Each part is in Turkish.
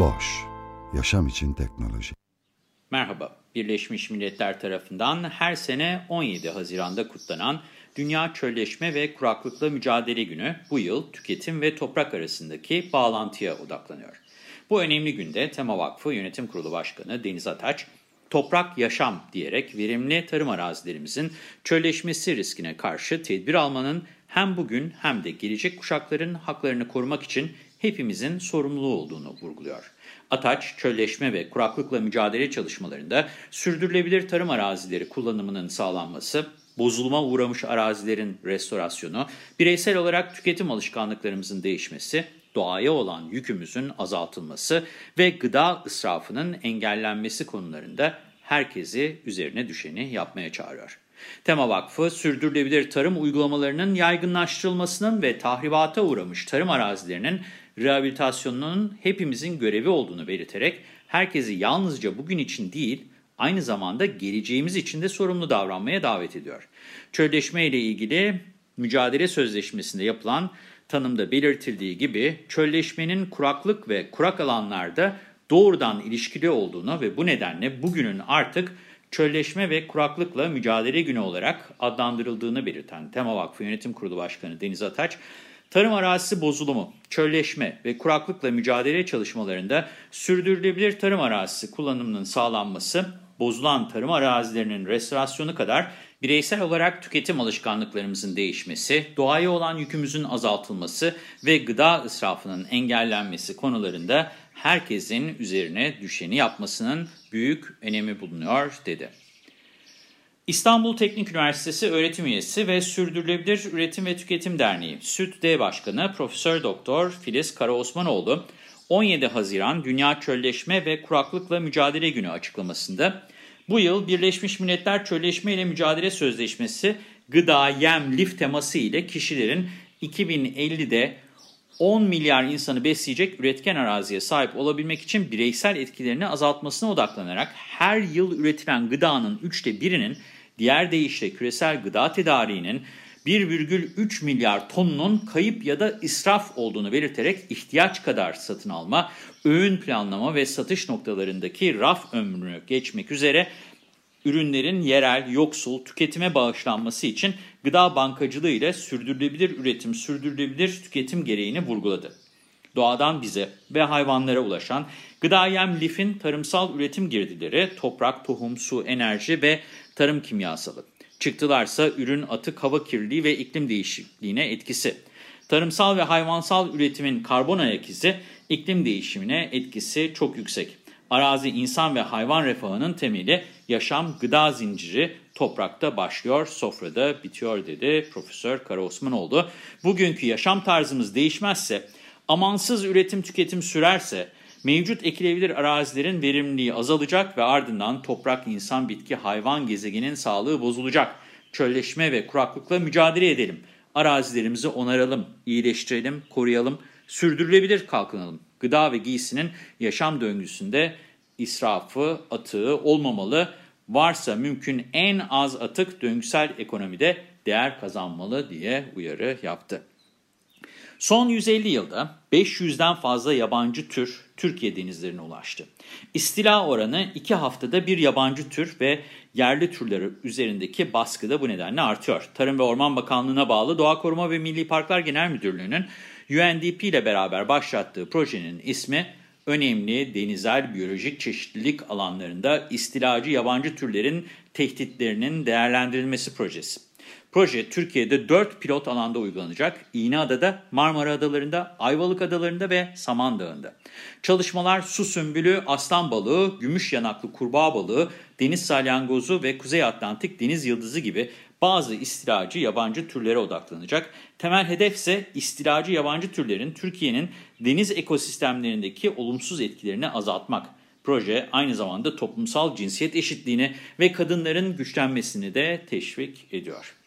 Boş, yaşam için teknoloji. Merhaba, Birleşmiş Milletler tarafından her sene 17 Haziran'da kutlanan Dünya Çölleşme ve Kuraklıkla Mücadele Günü bu yıl tüketim ve toprak arasındaki bağlantıya odaklanıyor. Bu önemli günde Tema Vakfı Yönetim Kurulu Başkanı Deniz Ataç, toprak yaşam diyerek verimli tarım arazilerimizin çölleşmesi riskine karşı tedbir almanın hem bugün hem de gelecek kuşakların haklarını korumak için hepimizin sorumluluğu olduğunu vurguluyor. Ataç, çölleşme ve kuraklıkla mücadele çalışmalarında sürdürülebilir tarım arazileri kullanımının sağlanması, bozulma uğramış arazilerin restorasyonu, bireysel olarak tüketim alışkanlıklarımızın değişmesi, doğaya olan yükümüzün azaltılması ve gıda israfının engellenmesi konularında herkesi üzerine düşeni yapmaya çağırıyor. Tema Vakfı, sürdürülebilir tarım uygulamalarının yaygınlaştırılmasının ve tahribata uğramış tarım arazilerinin rehabilitasyonunun hepimizin görevi olduğunu belirterek herkesi yalnızca bugün için değil, aynı zamanda geleceğimiz için de sorumlu davranmaya davet ediyor. Çölleşme ile ilgili mücadele sözleşmesinde yapılan tanımda belirtildiği gibi çölleşmenin kuraklık ve kurak alanlarda doğrudan ilişkili olduğunu ve bu nedenle bugünün artık çölleşme ve kuraklıkla mücadele günü olarak adlandırıldığını belirten Tema Vakfı Yönetim Kurulu Başkanı Deniz Ataç, tarım arazisi bozulumu, çölleşme ve kuraklıkla mücadele çalışmalarında sürdürülebilir tarım arazisi kullanımının sağlanması, bozulan tarım arazilerinin restorasyonu kadar bireysel olarak tüketim alışkanlıklarımızın değişmesi, doğaya olan yükümüzün azaltılması ve gıda israfının engellenmesi konularında herkesin üzerine düşeni yapmasının büyük önemi bulunuyor, dedi. İstanbul Teknik Üniversitesi öğretim üyesi ve Sürdürülebilir Üretim ve Tüketim Derneği Süt D Başkanı Profesör Doktor Filiz Karaosmanoğlu 17 Haziran Dünya Çölleşme ve Kuraklıkla Mücadele Günü açıklamasında bu yıl Birleşmiş Milletler Çölleşme ile Mücadele Sözleşmesi gıda, yem, lif teması ile kişilerin 2050'de 10 milyar insanı besleyecek üretken araziye sahip olabilmek için bireysel etkilerini azaltmasına odaklanarak her yıl üretilen gıdanın üçte birinin diğer deyişle küresel gıda tedariğinin 1,3 milyar tonunun kayıp ya da israf olduğunu belirterek ihtiyaç kadar satın alma, öğün planlama ve satış noktalarındaki raf ömrünü geçmek üzere ürünlerin yerel, yoksul, tüketime bağışlanması için gıda bankacılığı ile sürdürülebilir üretim, sürdürülebilir tüketim gereğini vurguladı. Doğadan bize ve hayvanlara ulaşan gıda yem lifin tarımsal üretim girdileri, toprak, tohum, su, enerji ve tarım kimyasalı. Çıktılarsa ürün atık, hava kirliliği ve iklim değişikliğine etkisi. Tarımsal ve hayvansal üretimin karbon ayak izi, iklim değişimine etkisi çok yüksek. Arazi, insan ve hayvan refahının temeli yaşam gıda zinciri toprakta başlıyor, sofrada bitiyor dedi Profesör Karaosmanoğlu. Bugünkü yaşam tarzımız değişmezse, amansız üretim tüketim sürerse, mevcut ekilebilir arazilerin verimliliği azalacak ve ardından toprak, insan, bitki, hayvan gezegenin sağlığı bozulacak. Çölleşme ve kuraklıkla mücadele edelim. Arazilerimizi onaralım, iyileştirelim, koruyalım, sürdürülebilir kalkınalım. Gıda ve giysinin yaşam döngüsünde israfı, atığı olmamalı. Varsa mümkün en az atık döngüsel ekonomide değer kazanmalı diye uyarı yaptı. Son 150 yılda 500'den fazla yabancı tür Türkiye denizlerine ulaştı. İstila oranı 2 haftada bir yabancı tür ve yerli türleri üzerindeki baskı da bu nedenle artıyor. Tarım ve Orman Bakanlığı'na bağlı Doğa Koruma ve Milli Parklar Genel Müdürlüğü'nün UNDP ile beraber başlattığı projenin ismi önemli denizel biyolojik çeşitlilik alanlarında istilacı yabancı türlerin tehditlerinin değerlendirilmesi projesi. Proje Türkiye'de 4 pilot alanda uygulanacak. İğneada'da, Marmara Adaları'nda, Ayvalık Adaları'nda ve Samandağ'ında. Çalışmalar su sümbülü, aslan balığı, gümüş yanaklı kurbağa balığı, deniz salyangozu ve Kuzey Atlantik deniz yıldızı gibi bazı istilacı yabancı türlere odaklanacak. Temel hedef ise istilacı yabancı türlerin Türkiye'nin deniz ekosistemlerindeki olumsuz etkilerini azaltmak. Proje aynı zamanda toplumsal cinsiyet eşitliğini ve kadınların güçlenmesini de teşvik ediyor.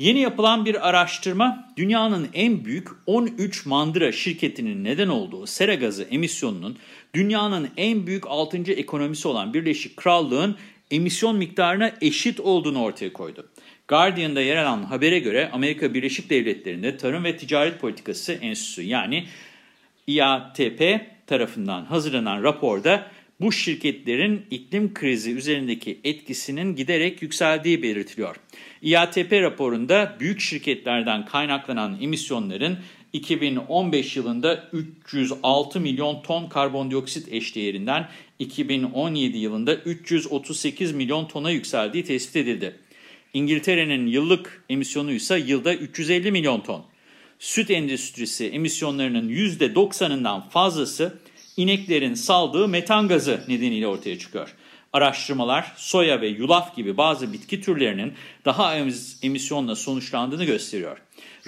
Yeni yapılan bir araştırma dünyanın en büyük 13 mandıra şirketinin neden olduğu sera gazı emisyonunun dünyanın en büyük 6. ekonomisi olan Birleşik Krallığın emisyon miktarına eşit olduğunu ortaya koydu. Guardian'da yer alan habere göre Amerika Birleşik Devletleri'nde Tarım ve Ticaret Politikası Enstitüsü yani IATP tarafından hazırlanan raporda bu şirketlerin iklim krizi üzerindeki etkisinin giderek yükseldiği belirtiliyor. IATP raporunda büyük şirketlerden kaynaklanan emisyonların 2015 yılında 306 milyon ton karbondioksit eşdeğerinden 2017 yılında 338 milyon tona yükseldiği tespit edildi. İngiltere'nin yıllık emisyonu ise yılda 350 milyon ton. Süt endüstrisi emisyonlarının %90'ından fazlası ineklerin saldığı metan gazı nedeniyle ortaya çıkıyor. Araştırmalar soya ve yulaf gibi bazı bitki türlerinin daha az emisyonla sonuçlandığını gösteriyor.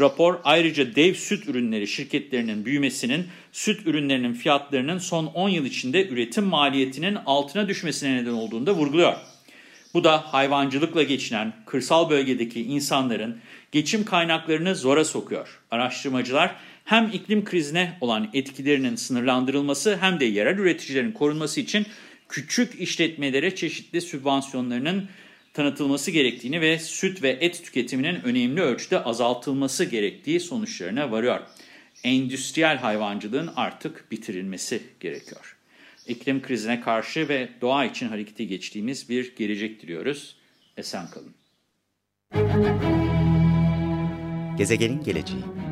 Rapor ayrıca dev süt ürünleri şirketlerinin büyümesinin süt ürünlerinin fiyatlarının son 10 yıl içinde üretim maliyetinin altına düşmesine neden olduğunu da vurguluyor. Bu da hayvancılıkla geçinen kırsal bölgedeki insanların geçim kaynaklarını zora sokuyor. Araştırmacılar hem iklim krizine olan etkilerinin sınırlandırılması hem de yerel üreticilerin korunması için küçük işletmelere çeşitli sübvansiyonlarının tanıtılması gerektiğini ve süt ve et tüketiminin önemli ölçüde azaltılması gerektiği sonuçlarına varıyor. Endüstriyel hayvancılığın artık bitirilmesi gerekiyor. İklim krizine karşı ve doğa için harekete geçtiğimiz bir gelecek diliyoruz. Esen kalın. Gezegenin geleceği